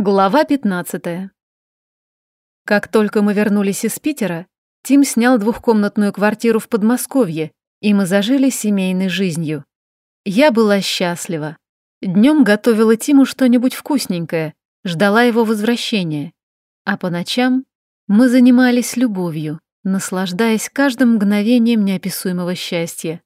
Глава 15. Как только мы вернулись из Питера, Тим снял двухкомнатную квартиру в Подмосковье, и мы зажили семейной жизнью. Я была счастлива. Днем готовила Тиму что-нибудь вкусненькое, ждала его возвращения. А по ночам мы занимались любовью, наслаждаясь каждым мгновением неописуемого счастья.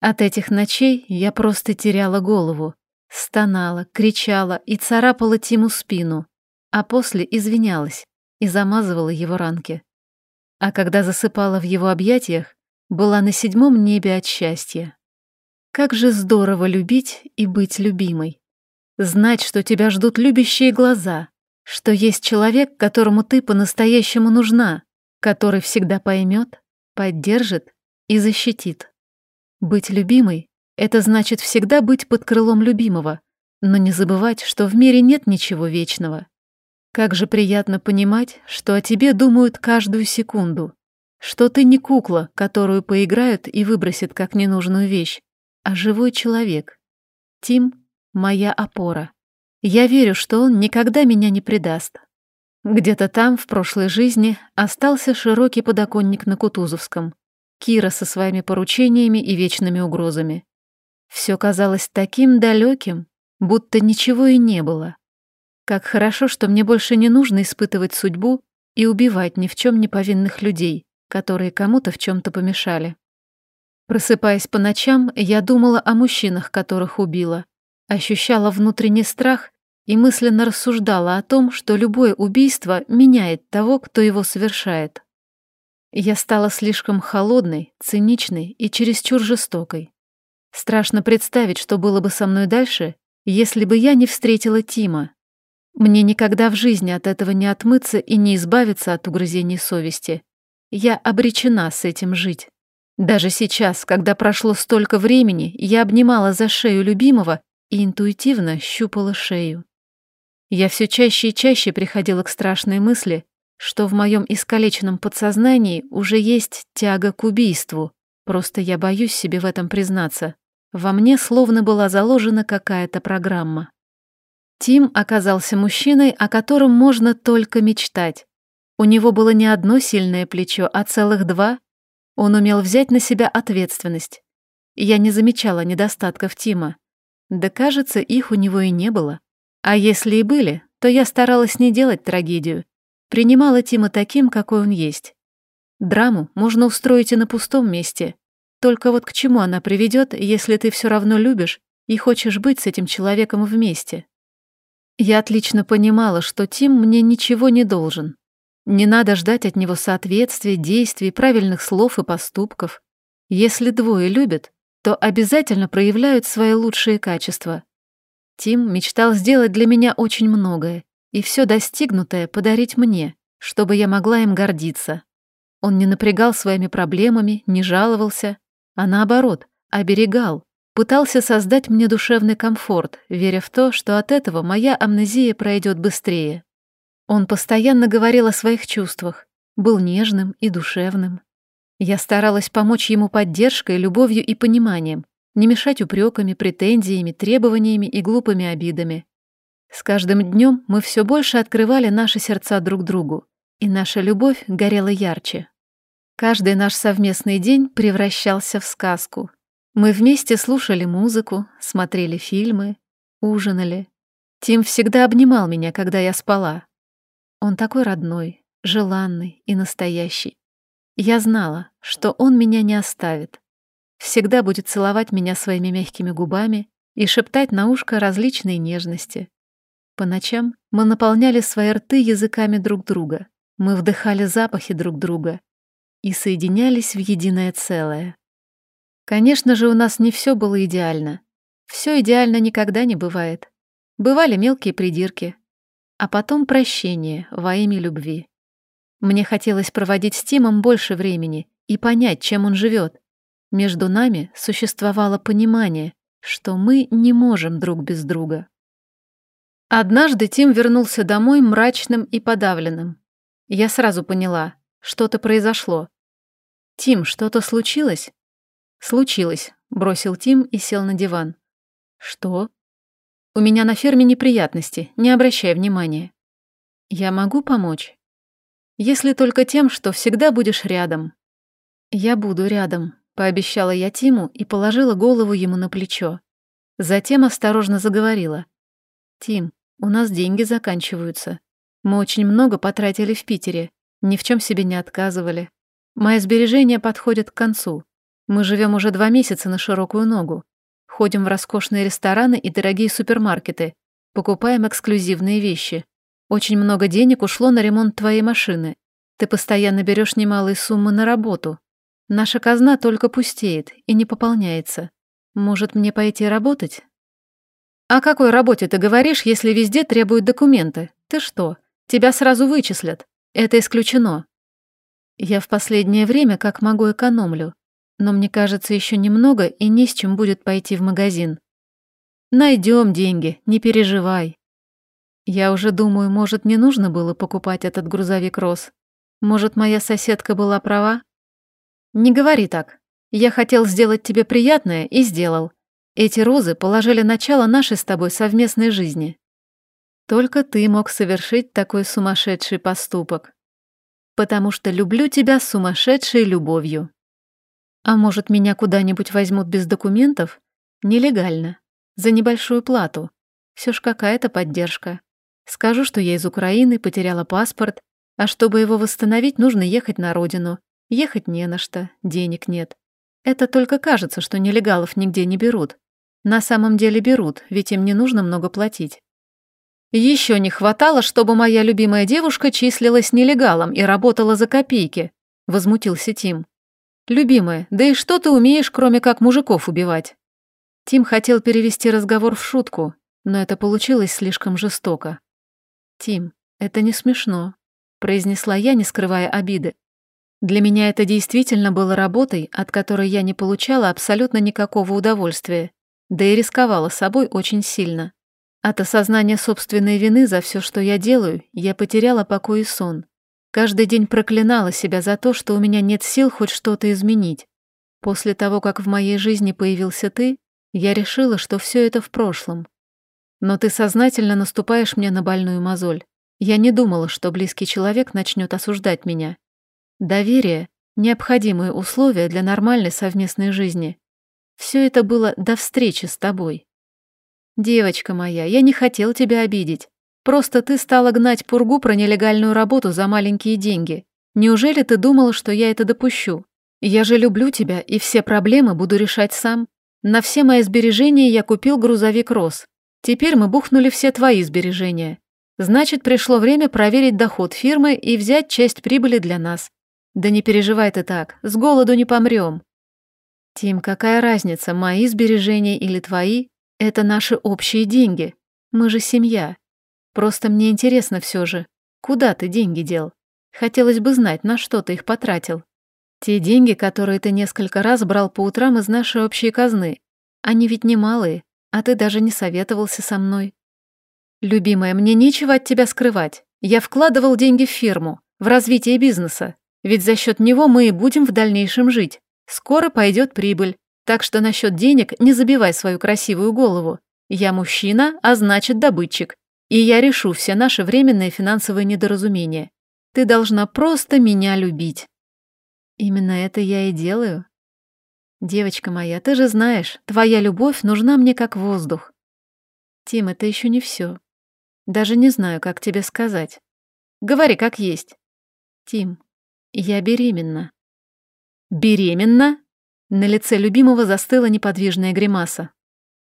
От этих ночей я просто теряла голову. Стонала, кричала и царапала Тиму спину, а после извинялась и замазывала его ранки. А когда засыпала в его объятиях, была на седьмом небе от счастья. Как же здорово любить и быть любимой. Знать, что тебя ждут любящие глаза, что есть человек, которому ты по-настоящему нужна, который всегда поймет, поддержит и защитит. Быть любимой это значит всегда быть под крылом любимого, но не забывать, что в мире нет ничего вечного. Как же приятно понимать, что о тебе думают каждую секунду, что ты не кукла, которую поиграют и выбросят как ненужную вещь, а живой человек. Тим — моя опора. Я верю, что он никогда меня не предаст. Где-то там, в прошлой жизни, остался широкий подоконник на Кутузовском. Кира со своими поручениями и вечными угрозами. Все казалось таким далеким, будто ничего и не было. Как хорошо, что мне больше не нужно испытывать судьбу и убивать ни в чем не повинных людей, которые кому-то в чем-то помешали. Просыпаясь по ночам, я думала о мужчинах, которых убила, ощущала внутренний страх и мысленно рассуждала о том, что любое убийство меняет того, кто его совершает. Я стала слишком холодной, циничной и чересчур жестокой. Страшно представить, что было бы со мной дальше, если бы я не встретила Тима. Мне никогда в жизни от этого не отмыться и не избавиться от угрызений совести. Я обречена с этим жить. Даже сейчас, когда прошло столько времени, я обнимала за шею любимого и интуитивно щупала шею. Я все чаще и чаще приходила к страшной мысли, что в моем искалеченном подсознании уже есть тяга к убийству, просто я боюсь себе в этом признаться. Во мне словно была заложена какая-то программа. Тим оказался мужчиной, о котором можно только мечтать. У него было не одно сильное плечо, а целых два. Он умел взять на себя ответственность. Я не замечала недостатков Тима. Да, кажется, их у него и не было. А если и были, то я старалась не делать трагедию. Принимала Тима таким, какой он есть. Драму можно устроить и на пустом месте. Только вот к чему она приведет, если ты все равно любишь и хочешь быть с этим человеком вместе? Я отлично понимала, что Тим мне ничего не должен. Не надо ждать от него соответствия, действий, правильных слов и поступков. Если двое любят, то обязательно проявляют свои лучшие качества. Тим мечтал сделать для меня очень многое и все достигнутое подарить мне, чтобы я могла им гордиться. Он не напрягал своими проблемами, не жаловался, а наоборот, оберегал, пытался создать мне душевный комфорт, веря в то, что от этого моя амнезия пройдет быстрее. Он постоянно говорил о своих чувствах, был нежным и душевным. Я старалась помочь ему поддержкой, любовью и пониманием, не мешать упреками, претензиями, требованиями и глупыми обидами. С каждым днем мы все больше открывали наши сердца друг другу, и наша любовь горела ярче. Каждый наш совместный день превращался в сказку. Мы вместе слушали музыку, смотрели фильмы, ужинали. Тим всегда обнимал меня, когда я спала. Он такой родной, желанный и настоящий. Я знала, что он меня не оставит. Всегда будет целовать меня своими мягкими губами и шептать на ушко различные нежности. По ночам мы наполняли свои рты языками друг друга. Мы вдыхали запахи друг друга и соединялись в единое целое. Конечно же, у нас не все было идеально. Все идеально никогда не бывает. Бывали мелкие придирки. А потом прощение во имя любви. Мне хотелось проводить с Тимом больше времени и понять, чем он живет. Между нами существовало понимание, что мы не можем друг без друга. Однажды Тим вернулся домой мрачным и подавленным. Я сразу поняла, что-то произошло. «Тим, что-то случилось?» «Случилось», — бросил Тим и сел на диван. «Что?» У меня на ферме неприятности, не обращай внимания. Я могу помочь? Если только тем, что всегда будешь рядом. Я буду рядом, пообещала я Тиму и положила голову ему на плечо. Затем осторожно заговорила. Тим, у нас деньги заканчиваются. Мы очень много потратили в Питере, ни в чем себе не отказывали. Мои сбережения подходят к концу. Мы живем уже два месяца на широкую ногу. Ходим в роскошные рестораны и дорогие супермаркеты. Покупаем эксклюзивные вещи. Очень много денег ушло на ремонт твоей машины. Ты постоянно берешь немалые суммы на работу. Наша казна только пустеет и не пополняется. Может, мне пойти работать? О какой работе ты говоришь, если везде требуют документы? Ты что, тебя сразу вычислят? Это исключено. Я в последнее время как могу экономлю, но мне кажется, еще немного и не с чем будет пойти в магазин. Найдем деньги, не переживай. Я уже думаю, может, не нужно было покупать этот грузовик Рос. Может, моя соседка была права? Не говори так. Я хотел сделать тебе приятное и сделал. Эти розы положили начало нашей с тобой совместной жизни. Только ты мог совершить такой сумасшедший поступок. Потому что люблю тебя сумасшедшей любовью. А может, меня куда-нибудь возьмут без документов? Нелегально. За небольшую плату. Все ж какая-то поддержка. Скажу, что я из Украины, потеряла паспорт, а чтобы его восстановить, нужно ехать на родину. Ехать не на что, денег нет. Это только кажется, что нелегалов нигде не берут. На самом деле берут, ведь им не нужно много платить. Еще не хватало, чтобы моя любимая девушка числилась нелегалом и работала за копейки, возмутился Тим. «Любимая, да и что ты умеешь, кроме как мужиков убивать?» Тим хотел перевести разговор в шутку, но это получилось слишком жестоко. «Тим, это не смешно», — произнесла я, не скрывая обиды. Для меня это действительно было работой, от которой я не получала абсолютно никакого удовольствия, да и рисковала собой очень сильно. От осознания собственной вины за все, что я делаю, я потеряла покой и сон. Каждый день проклинала себя за то, что у меня нет сил хоть что-то изменить. После того, как в моей жизни появился ты, я решила, что все это в прошлом. Но ты сознательно наступаешь мне на больную мозоль. Я не думала, что близкий человек начнет осуждать меня. Доверие — необходимые условия для нормальной совместной жизни. Все это было до встречи с тобой. Девочка моя, я не хотел тебя обидеть. Просто ты стала гнать пургу про нелегальную работу за маленькие деньги. Неужели ты думала, что я это допущу? Я же люблю тебя и все проблемы буду решать сам. На все мои сбережения я купил грузовик Рос. Теперь мы бухнули все твои сбережения. Значит, пришло время проверить доход фирмы и взять часть прибыли для нас. Да не переживай ты так, с голоду не помрем. Тим, какая разница, мои сбережения или твои? Это наши общие деньги. Мы же семья. Просто мне интересно все же, куда ты деньги дел? Хотелось бы знать, на что ты их потратил. Те деньги, которые ты несколько раз брал по утрам из нашей общей казны, они ведь немалые, а ты даже не советовался со мной. Любимая, мне нечего от тебя скрывать. Я вкладывал деньги в фирму, в развитие бизнеса, ведь за счет него мы и будем в дальнейшем жить. Скоро пойдет прибыль, так что насчет денег не забивай свою красивую голову. Я мужчина, а значит добытчик, и я решу все наши временные финансовые недоразумения. Ты должна просто меня любить. Именно это я и делаю. Девочка моя, ты же знаешь, твоя любовь нужна мне как воздух. Тим, это еще не все. Даже не знаю, как тебе сказать. Говори как есть. Тим, я беременна. Беременна? На лице любимого застыла неподвижная гримаса.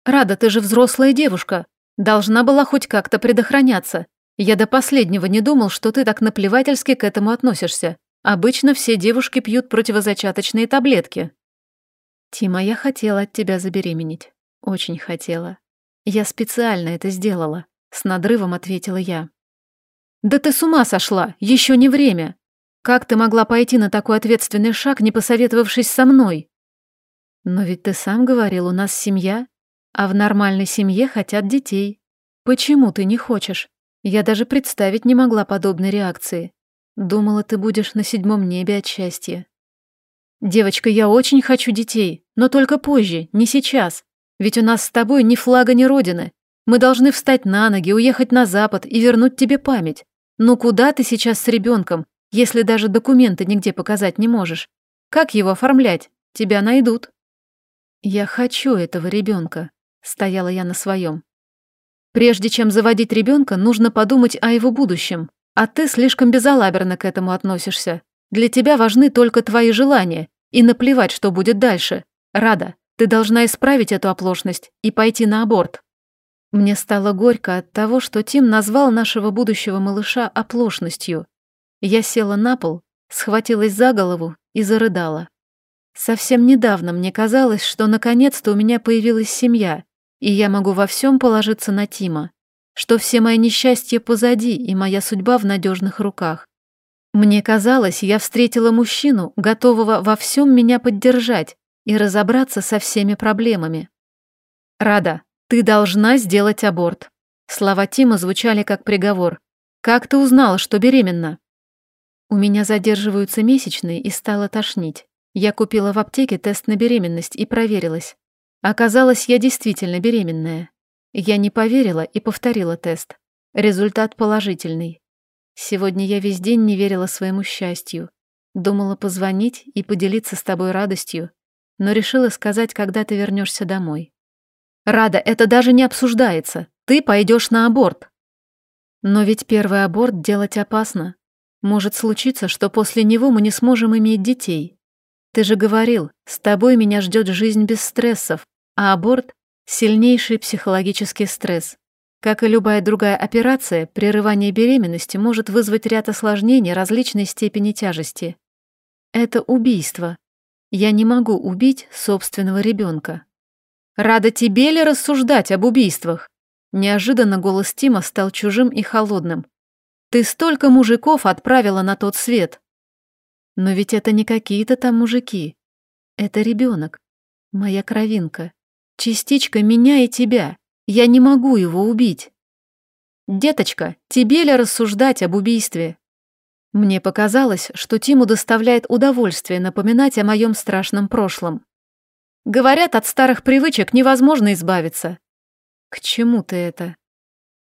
«Рада, ты же взрослая девушка. Должна была хоть как-то предохраняться. Я до последнего не думал, что ты так наплевательски к этому относишься. Обычно все девушки пьют противозачаточные таблетки. Тима, я хотела от тебя забеременеть. Очень хотела. Я специально это сделала. С надрывом ответила я. Да ты с ума сошла, еще не время. Как ты могла пойти на такой ответственный шаг, не посоветовавшись со мной? Но ведь ты сам говорил, у нас семья. А в нормальной семье хотят детей. Почему ты не хочешь? Я даже представить не могла подобной реакции. Думала, ты будешь на седьмом небе от счастья. Девочка, я очень хочу детей, но только позже, не сейчас. Ведь у нас с тобой ни флага, ни родины. Мы должны встать на ноги, уехать на запад и вернуть тебе память. Ну куда ты сейчас с ребенком, если даже документы нигде показать не можешь? Как его оформлять? Тебя найдут. Я хочу этого ребенка, стояла я на своем. Прежде чем заводить ребенка, нужно подумать о его будущем. А ты слишком безалаберно к этому относишься. Для тебя важны только твои желания. И наплевать, что будет дальше. Рада, ты должна исправить эту оплошность и пойти на аборт. Мне стало горько от того, что Тим назвал нашего будущего малыша оплошностью. Я села на пол, схватилась за голову и зарыдала. Совсем недавно мне казалось, что наконец-то у меня появилась семья, и я могу во всем положиться на Тима, что все мои несчастья позади и моя судьба в надежных руках. Мне казалось, я встретила мужчину, готового во всем меня поддержать и разобраться со всеми проблемами. Рада, «Ты должна сделать аборт». Слова Тима звучали как приговор. «Как ты узнала, что беременна?» У меня задерживаются месячные и стало тошнить. Я купила в аптеке тест на беременность и проверилась. Оказалось, я действительно беременная. Я не поверила и повторила тест. Результат положительный. Сегодня я весь день не верила своему счастью. Думала позвонить и поделиться с тобой радостью, но решила сказать, когда ты вернешься домой. Рада, это даже не обсуждается. Ты пойдешь на аборт. Но ведь первый аборт делать опасно. Может случиться, что после него мы не сможем иметь детей. Ты же говорил, с тобой меня ждет жизнь без стрессов, а аборт — сильнейший психологический стресс. Как и любая другая операция, прерывание беременности может вызвать ряд осложнений различной степени тяжести. Это убийство. Я не могу убить собственного ребенка. Рада тебе ли рассуждать об убийствах? Неожиданно голос Тима стал чужим и холодным. Ты столько мужиков отправила на тот свет. Но ведь это не какие-то там мужики. Это ребенок, моя кровинка, частичка меня и тебя. Я не могу его убить. Деточка, тебе ли рассуждать об убийстве? Мне показалось, что Тиму доставляет удовольствие напоминать о моем страшном прошлом. Говорят, от старых привычек невозможно избавиться. К чему ты это?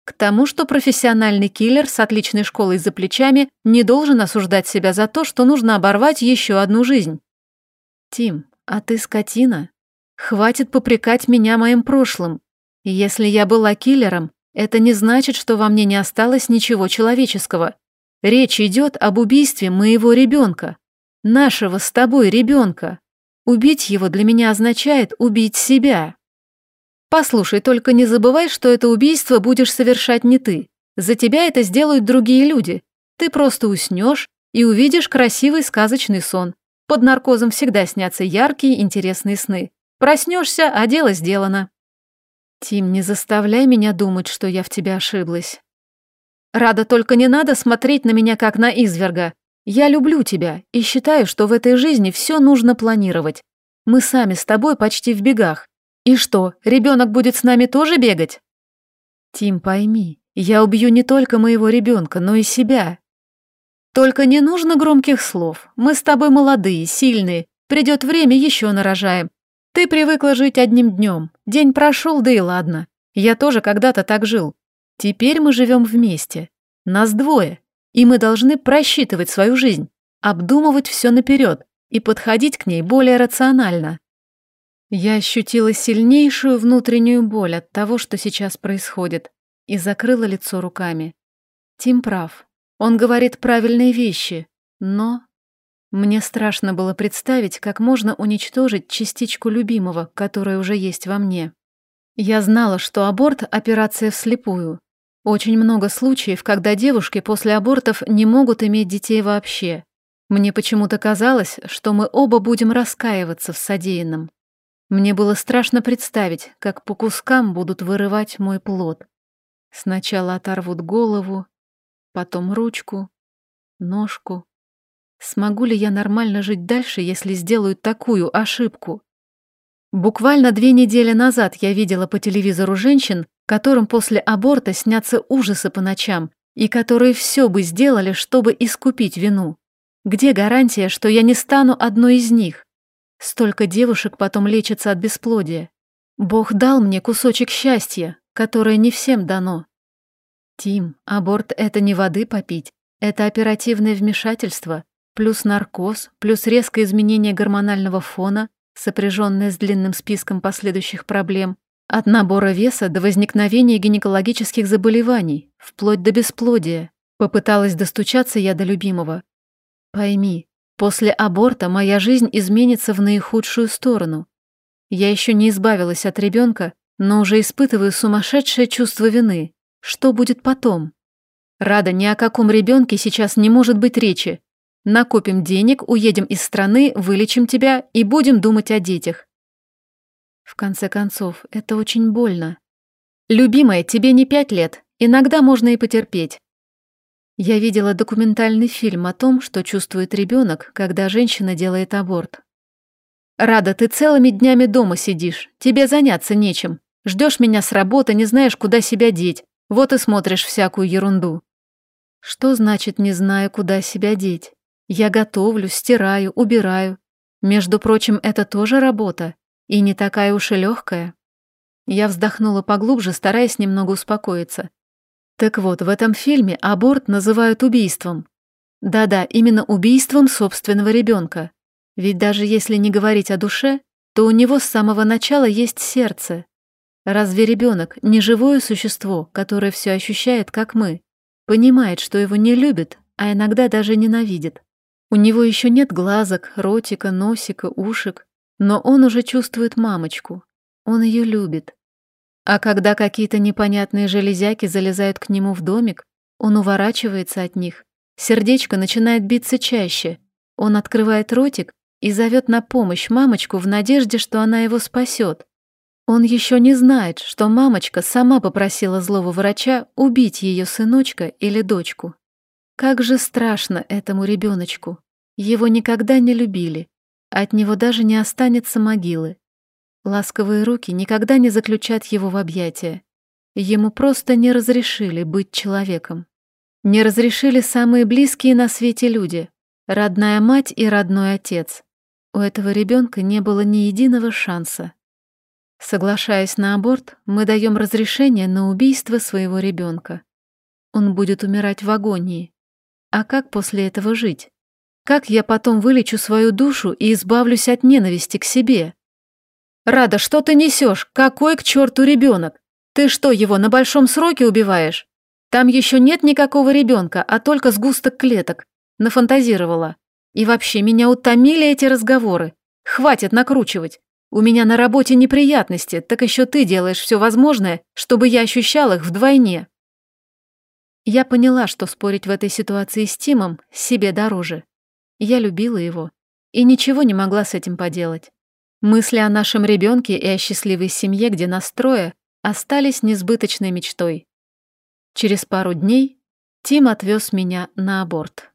К тому, что профессиональный киллер с отличной школой за плечами не должен осуждать себя за то, что нужно оборвать еще одну жизнь. Тим, а ты скотина. Хватит попрекать меня моим прошлым. Если я была киллером, это не значит, что во мне не осталось ничего человеческого. Речь идет об убийстве моего ребенка. Нашего с тобой ребенка. Убить его для меня означает убить себя. Послушай, только не забывай, что это убийство будешь совершать не ты. За тебя это сделают другие люди. Ты просто уснешь и увидишь красивый сказочный сон. Под наркозом всегда снятся яркие, интересные сны. Проснешься, а дело сделано. Тим, не заставляй меня думать, что я в тебя ошиблась. Рада, только не надо смотреть на меня как на изверга. Я люблю тебя и считаю, что в этой жизни все нужно планировать. Мы сами с тобой почти в бегах. И что, ребенок будет с нами тоже бегать? Тим, пойми, я убью не только моего ребенка, но и себя. Только не нужно громких слов. Мы с тобой молодые, сильные. Придет время, еще нарожаем. Ты привыкла жить одним днем. День прошел, да и ладно. Я тоже когда-то так жил. Теперь мы живем вместе. Нас двое. И мы должны просчитывать свою жизнь, обдумывать все наперед и подходить к ней более рационально. Я ощутила сильнейшую внутреннюю боль от того, что сейчас происходит, и закрыла лицо руками. Тим прав. Он говорит правильные вещи, но... Мне страшно было представить, как можно уничтожить частичку любимого, которая уже есть во мне. Я знала, что аборт — операция вслепую, очень много случаев, когда девушки после абортов не могут иметь детей вообще. Мне почему-то казалось, что мы оба будем раскаиваться в содеянном. Мне было страшно представить, как по кускам будут вырывать мой плод. Сначала оторвут голову, потом ручку, ножку. Смогу ли я нормально жить дальше, если сделаю такую ошибку? Буквально две недели назад я видела по телевизору женщин, которым после аборта снятся ужасы по ночам и которые все бы сделали, чтобы искупить вину. Где гарантия, что я не стану одной из них? Столько девушек потом лечатся от бесплодия. Бог дал мне кусочек счастья, которое не всем дано. Тим, аборт — это не воды попить, это оперативное вмешательство, плюс наркоз, плюс резкое изменение гормонального фона, сопряженное с длинным списком последующих проблем, от набора веса до возникновения гинекологических заболеваний, вплоть до бесплодия. Попыталась достучаться я до любимого. Пойми, после аборта моя жизнь изменится в наихудшую сторону. Я еще не избавилась от ребенка, но уже испытываю сумасшедшее чувство вины. Что будет потом? Рада, ни о каком ребенке сейчас не может быть речи. Накопим денег, уедем из страны, вылечим тебя и будем думать о детях. В конце концов, это очень больно. Любимая, тебе не пять лет, иногда можно и потерпеть. Я видела документальный фильм о том, что чувствует ребенок, когда женщина делает аборт. «Рада, ты целыми днями дома сидишь, тебе заняться нечем. Ждешь меня с работы, не знаешь, куда себя деть. Вот и смотришь всякую ерунду». Что значит «не знаю, куда себя деть»? Я готовлю, стираю, убираю. Между прочим, это тоже работа. И не такая уж и легкая. Я вздохнула поглубже, стараясь немного успокоиться. Так вот, в этом фильме аборт называют убийством. Да-да, именно убийством собственного ребенка. Ведь даже если не говорить о душе, то у него с самого начала есть сердце. Разве ребенок не живое существо, которое все ощущает, как мы? Понимает, что его не любят, а иногда даже ненавидит. У него еще нет глазок, ротика, носика, ушек, но он уже чувствует мамочку. Он ее любит. А когда какие-то непонятные железяки залезают к нему в домик, он уворачивается от них. Сердечко начинает биться чаще. Он открывает ротик и зовет на помощь мамочку в надежде, что она его спасет. Он еще не знает, что мамочка сама попросила злого врача убить ее сыночка или дочку. Как же страшно этому ребеночку. Его никогда не любили. От него даже не останется могилы. Ласковые руки никогда не заключат его в объятия. Ему просто не разрешили быть человеком. Не разрешили самые близкие на свете люди, родная мать и родной отец. У этого ребенка не было ни единого шанса. Соглашаясь на аборт, мы даем разрешение на убийство своего ребенка. Он будет умирать в агонии. А как после этого жить? Как я потом вылечу свою душу и избавлюсь от ненависти к себе? «Рада, что ты несешь? Какой к черту ребенок? Ты что, его на большом сроке убиваешь? Там еще нет никакого ребенка, а только сгусток клеток. Нафантазировала. И вообще, меня утомили эти разговоры. Хватит накручивать. У меня на работе неприятности, так еще ты делаешь все возможное, чтобы я ощущал их вдвойне». Я поняла, что спорить в этой ситуации с Тимом себе дороже. Я любила его и ничего не могла с этим поделать. Мысли о нашем ребенке и о счастливой семье, где нас трое, остались несбыточной мечтой. Через пару дней Тим отвез меня на аборт.